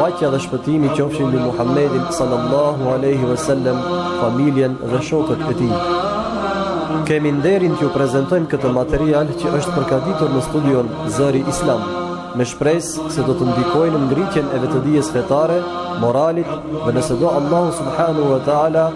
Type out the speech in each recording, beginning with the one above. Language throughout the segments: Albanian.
Paqja dhe shpëtimi qofshin mbi Muhammedin salallahu alejhi ue selem, familjen dhe shokët e tij. Kemi nderin t'ju prezantojmë këtë material që është përgatitur në studion Zëri Islam, me shpresë se do të ndikojë në ngritjen e vetëdijes fetare, moralit dhe nëse do Allahu subhanahu wa taala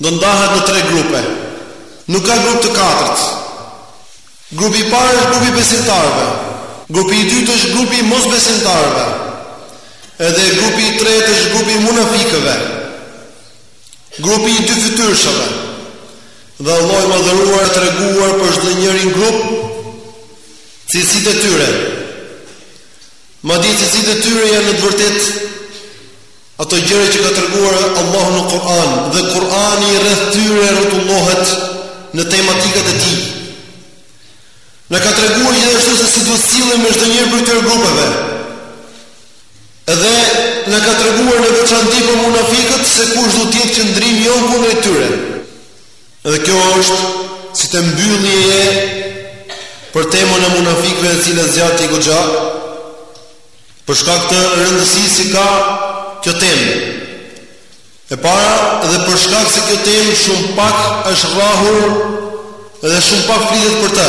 do ndahet në tre grupe. Nuk ka grup të katërt. Grupi i parë është grupi i besimtarëve. Grupi i dytë është grupi i mosbesimtarëve. Edhe grupi i tretë është grupi i munafikëve. Grupi i dyfytyrshëve. Dhe Allahu i madhëruar ka treguar për çdo njërin grup cilësitë e tyre. Madje cilësitë e tyre janë në të vërtetë Ato gjëra që ka treguar Allahu në Kur'an dhe Kur'ani rreth tyre rrotullohet në tematikat e tij. Na ka treguar gjithashtu se si duhet të sillemi me çdo njëri prej këtyre grupeve. Edhe na ka treguar në veçanti për munafikët se kush do të jetë qëndrimi jonë kundrejt tyre. Dhe kjo është si mbyllje për temën e munafikëve e cila zgjati goxha, Për shkak të rëndësisë që ka kjo temë. E para, dhe për shkak se kjo temë shumë pak është rrahur dhe shumë pak flitet për të.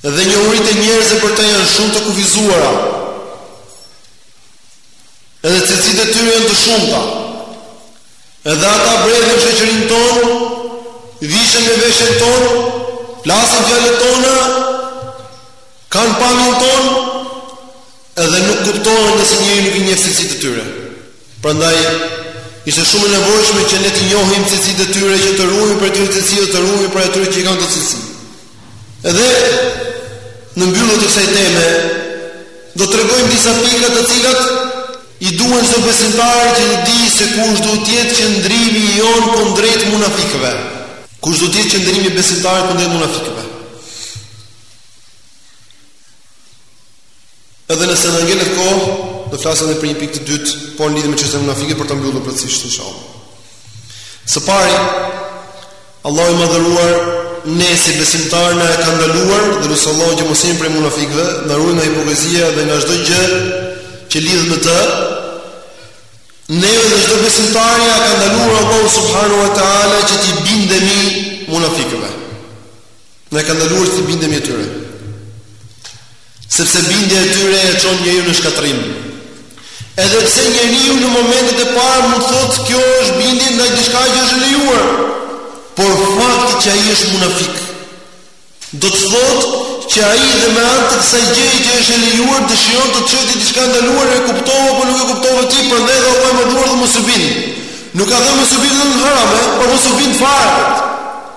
Dhe njohuritë e njerëzve për të janë shumë të kufizuara. Edhe cilësitë e tyre janë të shumta. Edhe ata brejnë në shoqërinë tonë, vishen me veshjen tonë, flasin fjalët tona, Kanë pamjen tonë edhe nuk kuptohen nëse njeriu nuk i njeh cilësitë e tyre. Prandaj ishte shumë e nevojshme që ne të njohim cilësitë e tyre që të ruhemi prej këtyre cilësive dhe të ruhemi prej atyre që i kanë këto cilësi. Edhe në mbyllje të kësaj teme do të tregojmë disa pika të cilat i duhen çdo besimtari që të dijë se kush do të jetë qëndrimi jonë kundrejt munafikëve. Kush do të jetë qëndrimi i besimtarit kundrejt munafikëve? Edhe nëse na ngelet kohë, do flasim edhe për një pikë të dytë, po në lidhje me çështjen e munafikëve për ta mbyllur plotësisht inshallah. Së pari, Allahu i madhëruar ne si besimtarë na e ka ndaluar dhe lus Allahun që mos jemi prej munafikëve, na ruajt nga hipokrizia dhe nga çdo gjë që lidhet me të. Neve dhe çdo besimtari ia ka ndaluar Allahu subhanahu wa taala që t'i bindemi munafikëve. Na ka ndaluar që t'u bindemi atyre. Sepse bindja e tyre e çon njeriu në shkatërrim. Edhe pse njeriu në momentet e para mund të thotë kjo është bindje ndaj diçka që është e lejuar, por fakti që ai është munafik do të thotë që ai dhe me anë të kësaj gjëje që është e lejuar dëshiron të çojë te diçka e ndaluar e kuptove apo nuk e kuptove ti prandaj dhe ka ndaluar, mos u bind. Nuk ka thënë mos u bind në harame, por mos u bind fare.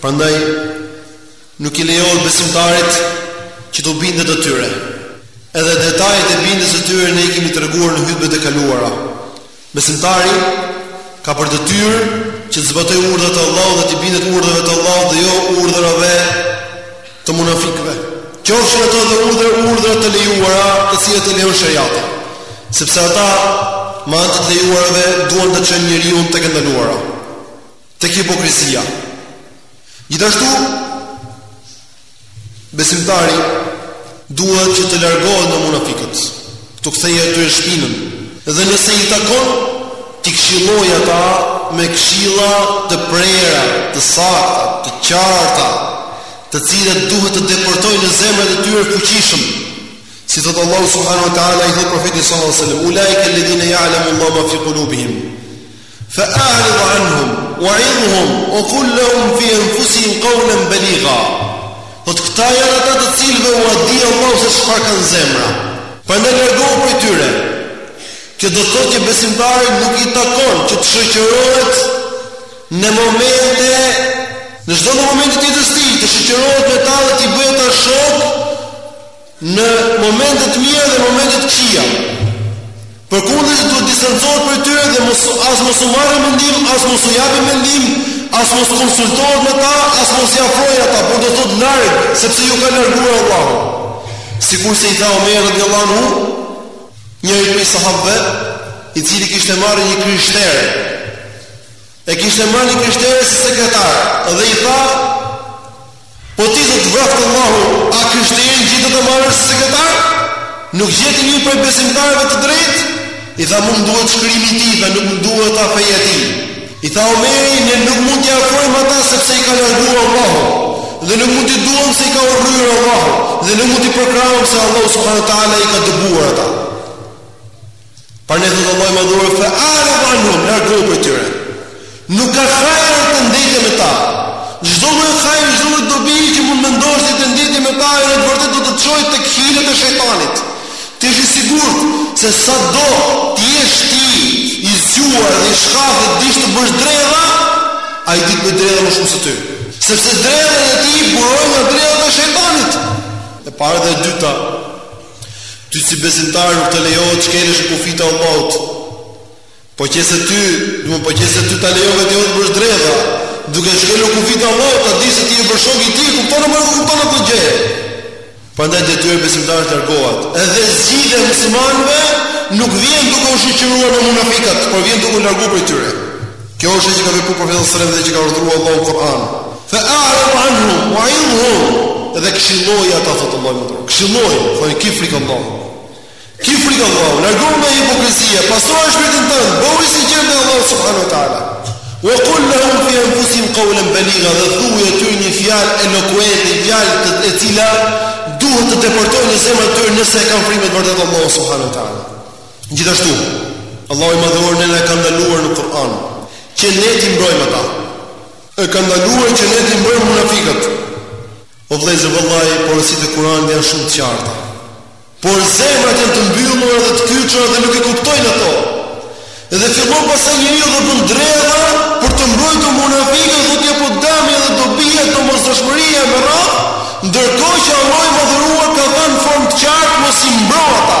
Prandaj nuk i lejohet besimtarit që t'u bindet atyre. Edhe detajet e bindjes së tyre ne i kemi treguar në hutbet e kaluara. Besimtari ka për detyrë që të zbatojë urdhrat e Allahut dhe t'u bindet urdhrave të Allahut dhe jo urdhrave të munafikëve. Qofshin ato dhe urdhra urdhra të lejuara, të cilat i lejon sheriati. Sepse ata me anë të të lejuarave duan ta çojnë njeriun tek e ndaluara. tek hipokrizia. Gjithashtu besimtari duhet që të largohet nga munafikët. T'u kthejë atyre shpinën dhe nëse i takon t'i këshillojë ata me këshilla të prera, të sakta, të qarta, të cilat duhet të depërtojnë në zemrat e tyre fuqishëm. Si thotë Allahu subhanahu wa taala i thotë profetit sallallahu alaihi wasallam, "Ulaika alladhina ya'lamu Allahu ma fi qulubihim." Fa a'rid anhum wa'idhum wa qul lahum fi anfusihim qawlan baligha. Po këta janë ata të cilëve u di Allahu se çfarë kanë zemra. Prandaj largohu prej tyre. Kjo do të thotë që besimtari nuk i takon që të shoqërohet në momente në çdo moment të jetës së tij, të shoqërohet me ta dhe të bëhet ta shok Në momente të mira dhe momente të këqija. Përkundrazi duhet të distancohet prej tyre dhe mos as mos u marrë mendim, as mos u japë mendim, as mos konsultohet me ta, as mos i afrojë ata, por do të thotë larg, sepse i ka larguar Allahu. Sikurse i tha Omer radiallahu anhu, njërit prej sahabëve, i cili kishte marrë një krishterë. E kishte marrë një krishterë si sekretar dhe i tha Po ti të vraftë Allahu, a krishterin gjete ta marrësh si sekretar? Nuk gjete një prej besimtarëve të drejtë? I tha, Mua më duhet shkrimi i tij, tha, nuk më duhet feja e tij. I tha Omeri, Ne nuk mund t'i afrojmë ata sepse i ka larguar Allahu, dhe nuk mund t'i duam se i ka urryer Allahu, dhe nuk mund t'i përkrahim se Allahu subhanahu wa taala i ka dëbuar ata. Por ne do të bëjmë Allahu i Madhëruar fe arid anhum largohu prej tyre. Nuk ka hajr te ndejtja me ta. Çdo lloj hajri, çdo lloj dobi që mund mendosh ti te ndejtja me ta, në të vërtetë do të të çojë tek hilet e shejtanit. Të jesh i sigurt se sado të jesh ti i zgjuar dhe i shkathët e dish të bësh dredha, ai di të bëjë dredha më shumë se ty. Sepse dredhat e tij burojnë nga dredhat e shejtanit. E para dhe e dyta, Ty si besimtar nuk të lejohet të shkelësh kufijtë e Allahut. Po qe se ty, do të po qe se ty të lejohet ty të bësh dredha, duke shkelur kufijtë e Allahut, ta di se ti je po shok i tij, kupton apo nuk kupton atë gjë? Prandaj detyrë e besimtarit të largohet. Edhe zgjidhja e muslimanëve nuk vjen duke u shoqëruar me munafikët, por vjen duke u larguar prej tyre. Kjo është ajo që ka vepruar profeti sallallahu alajhi wasallam dhe që ka urdhëruar Allahu në Kur'an. Fa a'rid anhum wa 'idhhum dhe këshilloji ata thotë Allahu i Madhëruar. Këshilloji, thuaj ki frikë Allahun. Ki frikë Allahun, largohu nga hipokrizia, pastroje shpirtin tënd, bëhu i sinqertë me Allahun subhanahu wa ta'ala. Wa qul lahum fi anfusihim qawlan baligha dhe thuaju atyre një fjalë elokuente, një fjalë e cila duhet të depërtojë në zemrat e tyre nëse e kanë frikë në të vërtetë Allahun subhanahu wa ta'ala. Gjithashtu, Allahu i Madhëruar na e ka ndaluar në Kur'an që ne t'i mbrojmë ata. E ka ndaluar që ne t'i mbrojmë munafiqët. O vëllezër, vallahi porositë e Kur'anit janë shumë të qarta. Por zemrat janë të mbyllura dhe të kyçura dhe nuk i kuptojnë ato. Dhe fillon pastaj njeriu dhe bën dredha për të mbrojtur munafiqët dhe të jepë dëmi dhe do bie të mos dëshmëria me rrafë, ndërkohë që Allahu i madhëruar ka thënë në formë të qartë mos i mbro ata.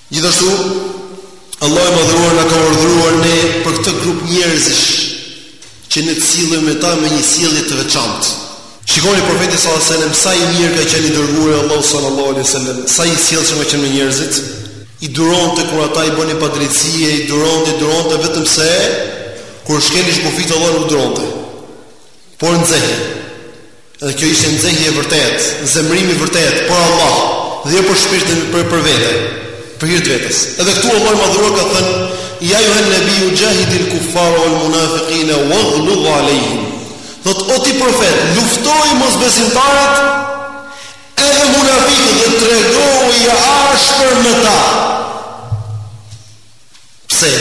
Gjithashtu, Allahu i Madhëruar na ka urdhëruar ne për këtë grup njerëzish që ne të sillemi me ta me një sjellje të veçantë. Shikoni profetin sallallahu alajhi wasallam sa i mirë ka qenë i dërguari i Allahut sallallahu alajhi wasallam, sa i sjellshëm ka qenë me njerëzit, i duronte kur ata i bënin padrejtësi, i duronte, duronte vetëm se kur shkeleshin kufijtë e Allahut nuk duronte. Por nxehej. Dhe kjo ishte nxehje e vërtetë, zemërim i vërtetë për Allah dhe jo për shpirtin për për vete, për hir të vetes. Edhe këtu Allahu i Madhëruar ka thënë: "Ya ayyuhan nabiyyu jahidil kuffara wal munafiqina waghludh alayhim." Thotë o ti profet, luftoji mosbesimtarët edhe munafiqët dhe tregohu i ashpër me ta. Pse?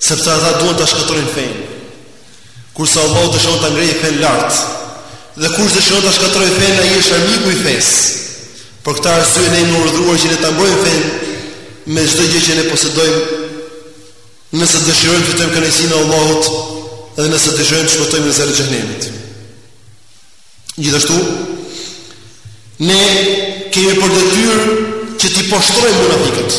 Sepse ata duan ta shkatërrojnë fenë. Kurse Allahu dëshon ta ngrejë fenë lart. Dhe kush dëshon ta shkatërrojë fenë, ai është armiku i fesë. Për këtë arsye ne jemi urdhëruar që ne ta mbrojmë fenë me çdo gjë që ne posedojmë. Nëse dëshirojmë të fitojmë kënaqësinë e Allahut, edhe nëse dëshirojmë të shpëtojmë nga zjarri i xhehenemit. Gjithashtu, ne kemi për detyrë që t'i poshtrojmë munafikët.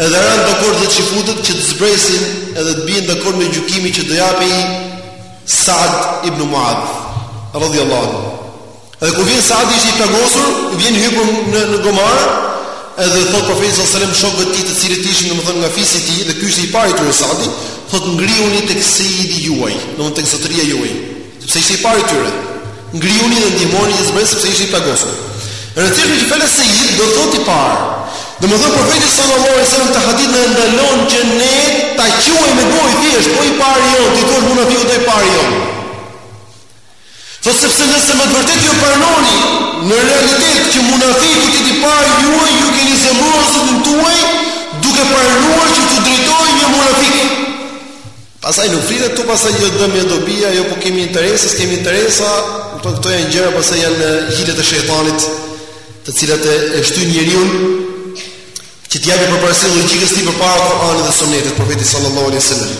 Edhe ranë dakord edhe çifutët që të zbresin edhe të bien dakord me gjykimin që do japi Sa'd ibn Mu'adh radhiyallahu anhu. Edhe kur vjen Sa'di ishte i plagosur, vjen hipur në gomar, edhe thot profeti sallallahu alajhi wasallam shokëve të tij të cilët ishin domethënë nga fisi i tij dhe ky ishte i pari i tyre Sa'di, thot ngrihuni tek Seidi juaj, domethënë tek zotëria juaj. Sepse ishte i pari i tyre. Ngrihuni dhe ndihmoni që të zbresë sepse ishte i plagosur. E rëndësishme, fjala Sayyid do thotë i parë. Domethënë profeti sallallahu alaihi wasallam të hadith na ndalon që ne ta quajmë me gojë thjesht, o i pari jon, ti thua munafikut o i pari jon. Thotë sepse nëse me të vërtetë ju pranoni në realitet që munafiku të jetë i pari juaj, ju keni zemruar Zotin tuaj duke pranuar që t'ju drejtojë një munafik. Pastaj nuk flitet këtu pastaj jo dëmi e dobia, jo po kemi interesa, kemi interesa, po këto janë gjëra pastaj janë hilet e shejtanit, të cilat e shtyjnë njeriun që t'i japë përparësi logjikës së tij përpara Kur'anit dhe Sunetit të profetit sallallahu alaihi wasallam.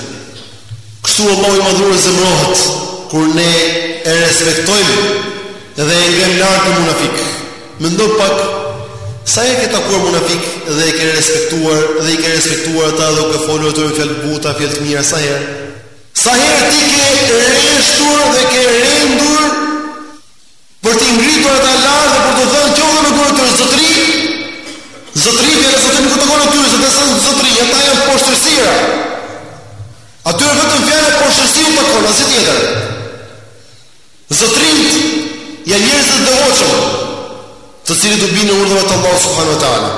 Kështu Allahu i madhëruar zemrohet kur ne e respektojmë dhe e ngremë lart një munafik. Mendo pak, sa herë ke takuar munafikë dhe i ke respektuar dhe i ke respektuar ata dhe u ke folur atyre fjalë të buta, fjalë të mira sa herë? Sa herë ti ke rreshtur dhe ke rendur për t'i ngritur ata lart dhe për t'u thënë qoftë me gojë atyre zotëri, zotëri, nuk u takon atyre t'u thuash zotëri, ata janë poshtërsira. Atyre vetëm fjala poshtërsi u takon, asgjë tjetër. Zotërinjtë janë njerëzit e devotshëm, të cilët u binden urdhrave të Allahut subhanuhu teala.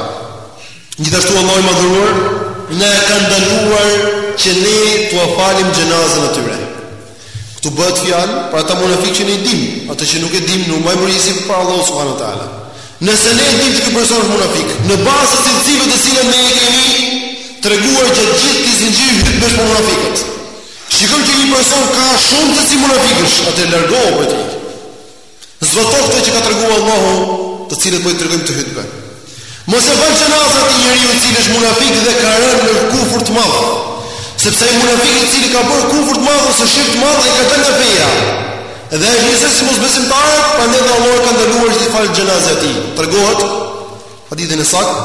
Gjithashtu Allahu i madhëruar na e ka ndaluar që ne t'ua falim xhenazën atyre. Ktu bëhet fjalë për ata munafiqë që ne i dimë, ata që nuk e dimë, nuk mbajmë përgjegjësi para Allahut subhanuhu teala. Nëse ne e dimë që ky person është munafik, në bazë të cilësive të cilat ne i kemi treguar gjatë gjithë këtij zinxhiri hytbesh për munafiqët. Shikoj që një person ka shumë cilësi munafikësh, atëherë largohu prej tij. Zbato këtë që ka treguar Allahu të cilat po i tregojmë te hytbe. Mos e fal xhenazen te njeriu i cili është munafik dhe ka rënë në kufër të madh. Sepse ai munafik i cili ka bërë kufër të madh ose shirk të madh ai ka dalë nga feja. Edhe vdes si mosbesimtar, prandaj dhe Allahu ka ndaluar që të falet xhenazja e tij. Tregohet në hadithin e saktë,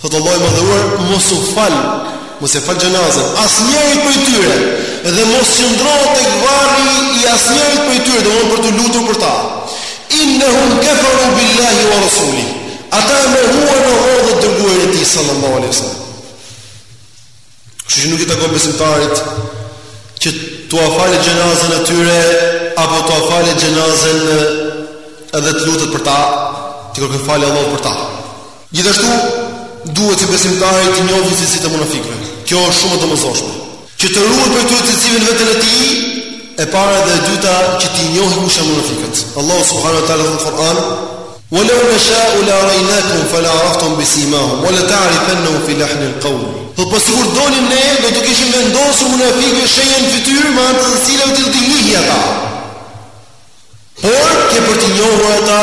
Thotë Allahu i madhëruar, mos u fal, mos e fal xhenazën asnjërit prej tyre, dhe mos qëndro tek varri i asnjërit prej tyre, domethënë për t'u lutur për ta. Innahum kafaru billahi wa rasuli. Ata e mohuan Allahun dhe të dërguarin e tij sallallahu alaihi wasallam. Kështu që nuk i takon besimtarit që t'ua falë xhenazën e tyre apo t'ua falë xhenazën edhe të lutet për ta, t'i kërkon falje Allahut për ta. Gjithashtu duhet që besimtari të njohë cilësitë e munafikëve. Kjo është shumë e domosdoshme. Që të ruajë prej këtyre cilësive veten e tij, e para dhe e dyta që t'i njohë kush janë munafikët. Allahu subhanahu wa taala thotë në Kur'an Wa law nasha'u la araynakum fala araftum bi simahum wa la ta'rifannahum fi lahn al-qawl. Po po sikur donim ne do t'u kishim vendosur munafikëve shenja në fytyrë me anë të cilave ti do t'i njihje ata. Por ke për t'i njohur ata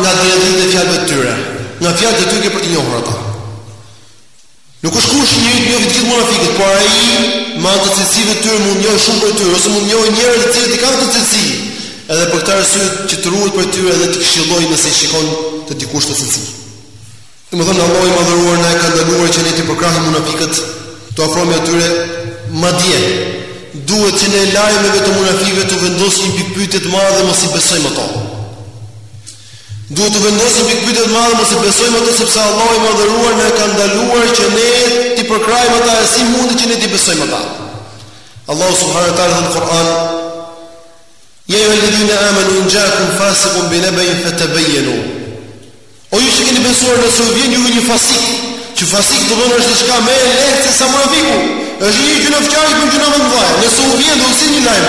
nga dhjetë e fjalëve të tyre. Nga fjalët e tyre ke për t'i njohur ata. Nuk është kusht që njeriu t'i njohë të gjithë munafiqët, por ai me anë të cilësive të tyre mund të njohë shumë prej tyre ose mund të njohë njerëz të cilët i kanë këto cilësi. Edhe për këtë arsye që të ruhet prej tyre dhe t'i këshillojë nëse i shikon te dikush këto cilësi. Domethënë Allahu i madhëruar na e ka ndaluar që ne t'i përkrahim munafiqët, t'u afrohemi atyre madje. Duhet që ne lajmeve të munafiqëve t'u vendosim pikëpyetje të mëdha dhe mos i besojmë ato. Duhet t'u vendosim pikëpyetje të madhe mos i besojmë ato sepse Allahu i Madhëruar na e ka ndaluar që ne t'i përkrahim ata e si mundet që ne t'i besojmë ata. Allahu subhanahu wa taala thotë në Kur'an Ja ajjuha alladhina amanu in ja'akum fasiqun bi naba'in fatabayyanu. O ju që keni besuar nëse u vjen ju një fasik, që fasik domethënë është diçka më e lehtë se sa munafiku. Është një gjynahqar i gjynaheve të mëdha. Nëse u vjen dhe sjell një lajm.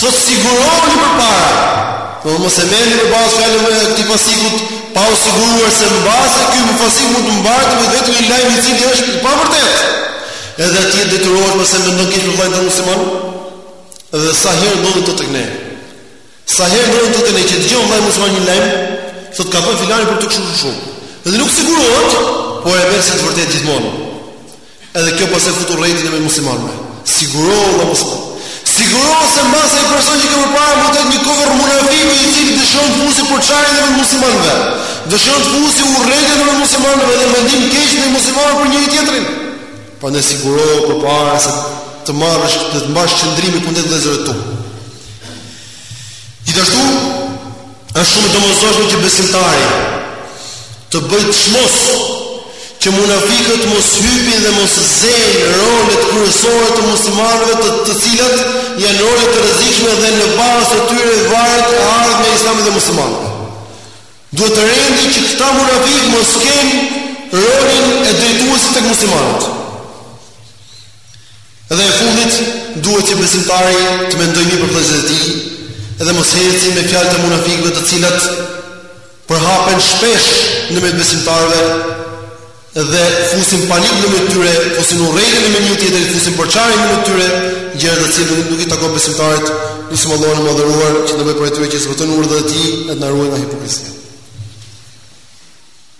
Thotë sigurohuni përpara. Po mos e merrni me bazë fjalën e këtij fasikut, pa u siguruar se mbase ky më fasik mund të mbartë me vete një lajm i cili është i pavërtetë. Edhe ti detyrohesh ose mendon keq për vllajën tënd musliman. Dhe sa herë ndodh kjo tek ne. Sa herë ndodh kjo tek ne që dëgjon vllai musliman një lajm, thotë ka thënë filani për ty kështu shumë. Dhe nuk sigurohet, por e merr si të vërtetë gjithmonë. Edhe kjo pastaj fut urrejtjen në mes muslimanëve. Sigurohu vëlla musliman. Sigurohu se mbase ai person që ke përpara mund të jetë një kafir munafik i cili dëshiron të fusi përçarje në mes muslimanëve. Dëshiron të fusi urrejtje në mes muslimanëve dhe mendim të keq ndër muslimanë për njëri-tjetrin. Prandaj sigurohu përpara se të marrësh dhe të mbash qëndrim kundër vëllezërve tu. Gjithashtu, është shumë e domosdoshme që besimtari të bëjë çmos që munafiqët mos hypin dhe mos zënë rolet kryesore të muslimanëve të cilat janë role të rrezikshme dhe në bazë të tyre varet e ardhmja e Islamit dhe muslimanëve. Duhet të rendi që këta munafiqë mos kenë rolin e drejtuesit tek muslimanët. Dhe e fundit, duhet që besimtari të mendojë mirë për vëllezërit e tij, edhe mos ecë me fjalët e munafikëve të cilat përhapen shpesh në mes besimtarëve dhe fusin panik në mes tyre, fusin urrejtje në mes njëri-tjetrit, fusin përçarje në mes tyre, gjë të cilën nuk duhet ta takojë besimtarit, lusim Allahun e madhëruar që të na bëjë prej atyre që zbatojnë urdhrat e tij, të na ruajë nga hipokrizia.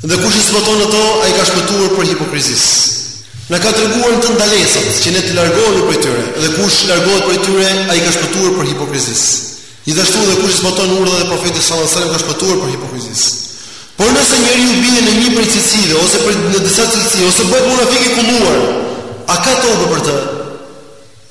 Dhe kush i zbaton ato, ai ka shpëtuar prej hipokrizisë. Na ka treguar në të ndalesat që ne të largohemi prej tyre, dhe kush largohet prej tyre, ai ka shpëtuar prej hipokrizisë. Gjithashtu dhe kush zbaton urdhrat e profetit sallallahu alajhi wasallam ka shpëtuar prej hipokrizisë. Por nëse njeriu bie në një prej cilësive ose për në disa cilësi ose bëhet munafik i kulluar, a ka tobe për të?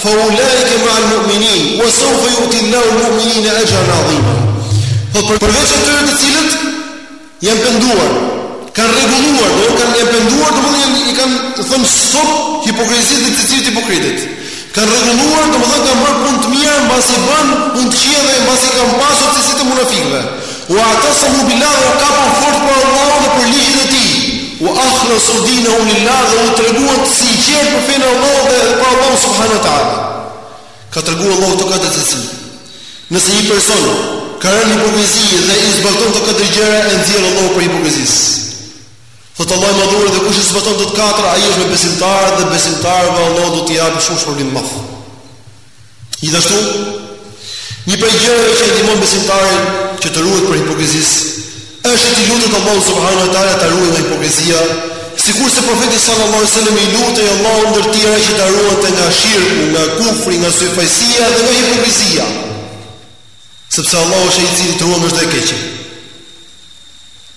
Fa ulaike ma'al mu'minin, wa sawfa yu'ti Allahu al-mu'minina ajran 'azima. Po përveç atyre të cilët janë penduar, kanë rregulluar, do të thotë janë penduar, do të thotë i kanë thënë stop hipokrizisë dhe cilësive hipokrite. Kanë rregulluar, do të thotë kanë bërë punë të mira mbasi bënë punë të këqija dhe mbasi kanë pasur cilësitë e munafikëve. Wa'tasamu billahi u kapën fort për Allahun dhe për ligjin e Tij, wa akhlasû dînahum lillâh dhe u treguan të sinqertë për fenë e Allahut dhe për Allahun subhane wa ta'âlâ. Ka treguar Allahu këto katër cilësi, nëse një person ka rënë në hipokrizi dhe i zbaton këto katër gjëra e nxjerr Allahu prej hipokrizisë. Thotë Allahu i Madhëruar dhe kush i zbaton këto të katra, ai është me besimtarët dhe besimtarëve Allahu do t'i japë shumë shpërblim të madh. Gjithashtu, një prej gjërave që e ndihmon besimtarin që të ruhet prej hipokrizisë është t'i lutet Allahut subhanahu wa taala ta ruajë nga hipokrizia, sikurse profeti sallallahu alaihi wasallam i lutej Allahut ndër tjera që ta ruante nga shirku, nga kufri, nga syfaqësia dhe nga hipokrizia. Sepse Allahu është ai i cili të ruan prej çdo të keqe.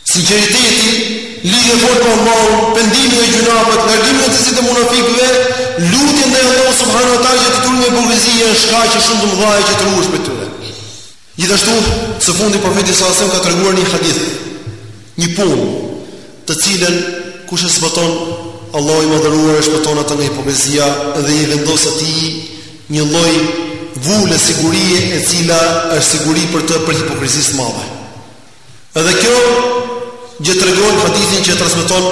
Sinqeriteti, lidhja e fortë me Allahun, pendimi nga gjynahet, largimi nga cilësitë e munafikëve, lutja ndaj Allahut subhanahu wa taala që të të ruajë nga hipokrizia janë shkaqe shumë të mëdha që të ruhesh prej tyre. Gjithashtu, së fundi profeti sallallahu alaihi wasallam ka treguar një hadith, një punë, të cilën kush e zbaton, Allahu i madhëruar e shpëton atë nga hipokrizia dhe i vendos atij Një lloj vule sigurie e cila është siguri për të prej hipokrizisë të madhe. Edhe kjo gjë tregohet në hadithin që e transmeton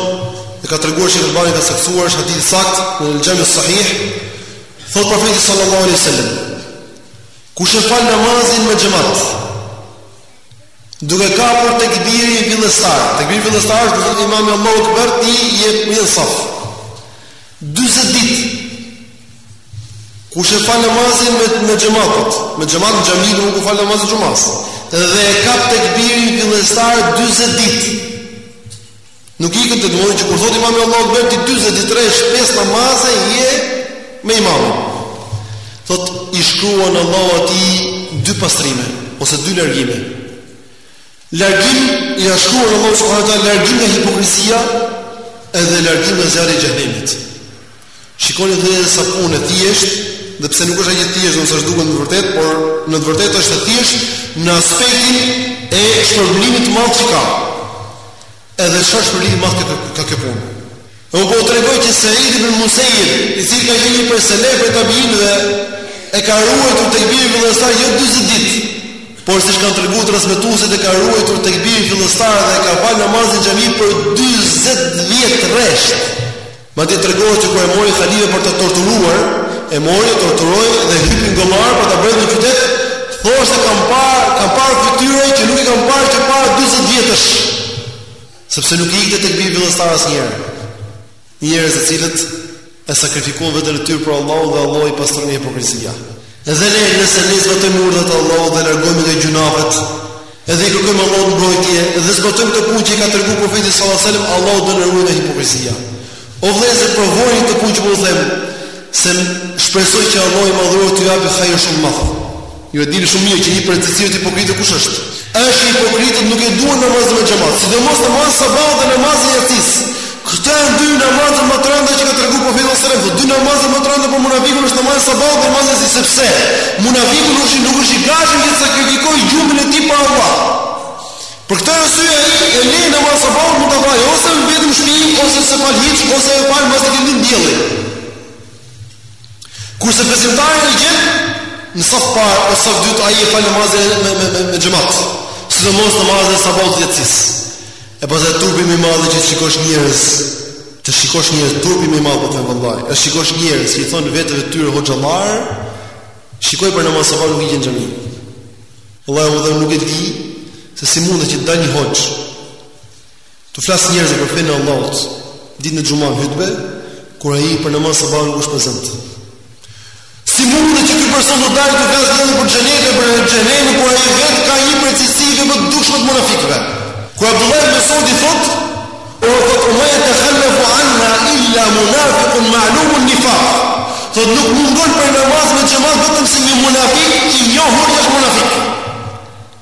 e ka treguar Sheikh Albani e ka saktësuar është hadith i saktë në Al-Jami Sahih. Thot profeti sallallahu alaihi wasallam: Kush e fal namazin me xhamat, duke kapur tekbirin fillestar, tekbiri fillestar kur thotë imami Allahu Akbar ti je në saf. 40 ditë Kush e fal namazin me xhematin, me xhemat në xhami, kush e fal namazin me xhemat. Dhe e kap tekbirin fillestar 40 ditë. Nuk i ikën, do të thotë që kur thotë imami Allahu Akbar ti 40 ditë rresh pesë namaze je me imamin. Thotë i shkruan Allahu atij dy pastrime ose dy largime. Largim ia shkruan Allahu subhanahu wa taala largim nga hipokrizia edhe largim nga zjarri i xhehenemit. Shikoni dhe sa punë e thjeshtë, dhe pse nuk është aq e thjeshtë ose siç duket në të vërtetë, por në të vërtetë është e thjesht në aspektin e shpërblimit të madh që ka. Edhe çfarë shpërblimi i madh ka kjo, ka kjo punë. E unë po u tregoj që Said ibn Musayyib, i cili ka qenë një prej selefëve, prej tabiinëve, e ka ruajtur tekbirin fillestar jo 40 ditë, por siç kanë treguar transmetuesit e ka ruajtur tekbirin fillestar dhe e ka falur namazin në xhami për 40 vjet rresht. Madje tregohet që kur e mori halifeja për ta torturuar, e mori, e torturoi dhe e hypi në gomar për ta bredhur në qytet, thoshte kam parë, kam parë fytyra që nuk i kam parë që para 40 vjetësh. Sepse nuk i ikte tekbiri fillestar asnjëherë. Njerëz të cilët e sakrifikuan veten e tyre për Allahun dhe Allahu i pastroi nga hipokrizia. Dhe ne nëse i zbatojmë urdhrat e Allahut dhe largohemi nga gjynahet, Edhe i kërkojmë Allahut mbrojtje dhe zbatojmë këto punë që i ka treguar profeti sallallahu alajhi wasallam, Allahu do na ruajë nga hipokrizia. O vëllezër, provojeni këtë punë që po u them, se shpresoj që Allahu i madhëruar t'ju japë hajër shumë të madh. Ju e dini shumë mirë që një prej cilësive të hipokritëve kush është? Është se hipokritët nuk e duan namazin me xhemat, sidomos namazin e sabahut dhe namazin e jacisë. Këto janë dy namazet më të rënda që ka treguar profeti sallallahu alajhi wasallam. Dy namazet më të rënda për munafikun është namazi i sabahut dhe namazi i jacisë sepse munafiku nuk është nuk është i gatshëm të sakrifikojë gjumin e tij për Allah. Për këtë arsye ai e le namazin e sabahut, mund ta falë ose vetëm në shtëpi ose s'e fal hiç ose e fal mbasi ka lind dielli. Kurse besimtari e gjen në saf të parë, në saf të dytë, ai e fal namazin me, me, me, me xhemat. Sidomos namazin e sabahut e të jacisë. E pastaj turpi më i madh që të shikosh njerëz, të shikosh njerëz, turpi më i madh për Zotin, vallahi, e shikosh njerëz, që i thonë veteve të tyre hoxhallarë, shikoj për namaz sabahu nuk i gjen në xhami. Allahu na ruajt, nuk e di, se si mundet që të dalë një hoxhë, T'u flasë njerëzve për fenë e Allahut ditën e xumës hutbe, kur ai për namaz sabahu nuk është prezent. Si mund të ky person të dalë t'u flasë njerëzve për xhenetin, për xhehenemin, kur ai vetë ka një prej cilësive më të dukshme të munafikëve. Ku Abdullah ibn Mas'udi thotë, "thotë ma jetekhallefu anha illa munafiqun ma'lumun nifaq." Thotë nuk mungon për namaz me xhemat vetëm si një munafik i njohur është munafik.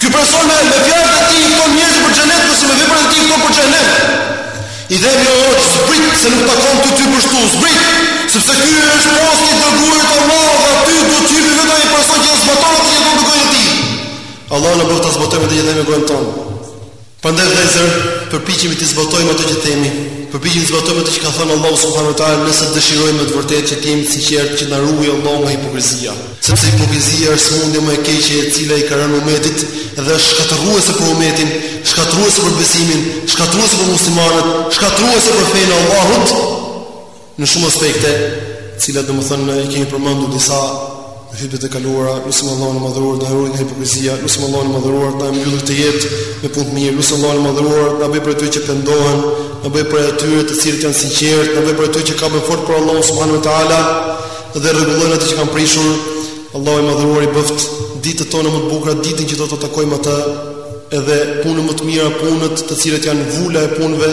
Ky person me me fjalët e tij i fton njerëzit për xhenet, kurse me veprat e tij i fton për xhehenem. I themi: o hoxhë, zbrit se nuk të takon ty aty kështu, zbrit, sepse ky është posti i të dërguarit të Allahut dhe aty do të hipë vetëm një person që zbaton atë që e thotë goja e tij. Allah na bëftë ta zbatojmë atë që e themi me gojën tonë. Prandaj vëllezër, përpiqemi të zbatojmë ato që themi, përpiqemi të zbatojmë ato që ka thënë Allahu subhanahu wa taala, nëse dëshirojmë me të vërtetë që të jemi të sinqertë që të na ruajë Allahu nga hipokrizia, sepse hipokrizia është sëmundja më e keqe e cila i ka rënë umetit dhe është shkatërruese për umetin, shkatërruese për besimin, shkatërruese për muslimanët, shkatërruese për fenë e Allahut. Në shumë aspekte, të cilat domethënë i kemi përmendur disa në hytbet e kaluara, lusim Allahun e madhëruar të harrojë hipokrizia, lusim Allahun e madhëruar të na e mbyllë këtë jetë me punë të mirë, lusim Allahun e madhëruar të na bëjë prej atyre që pendohen, të na bëjë prej atyre të cilët janë të sinqertë, të na bëjë prej atyre që kapen fort për Allahun subhanehu teala dhe rregullojnë atë që kanë prishur Allahu i madhëruar i bëftë ditët tona më të bukura ditën që do ta takojmë atë edhe punët më të mira punët të cilat janë vula e punëve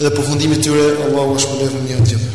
dhe përfundimi i tyre Allahu ju shpërbleftë me të mira të gjithëve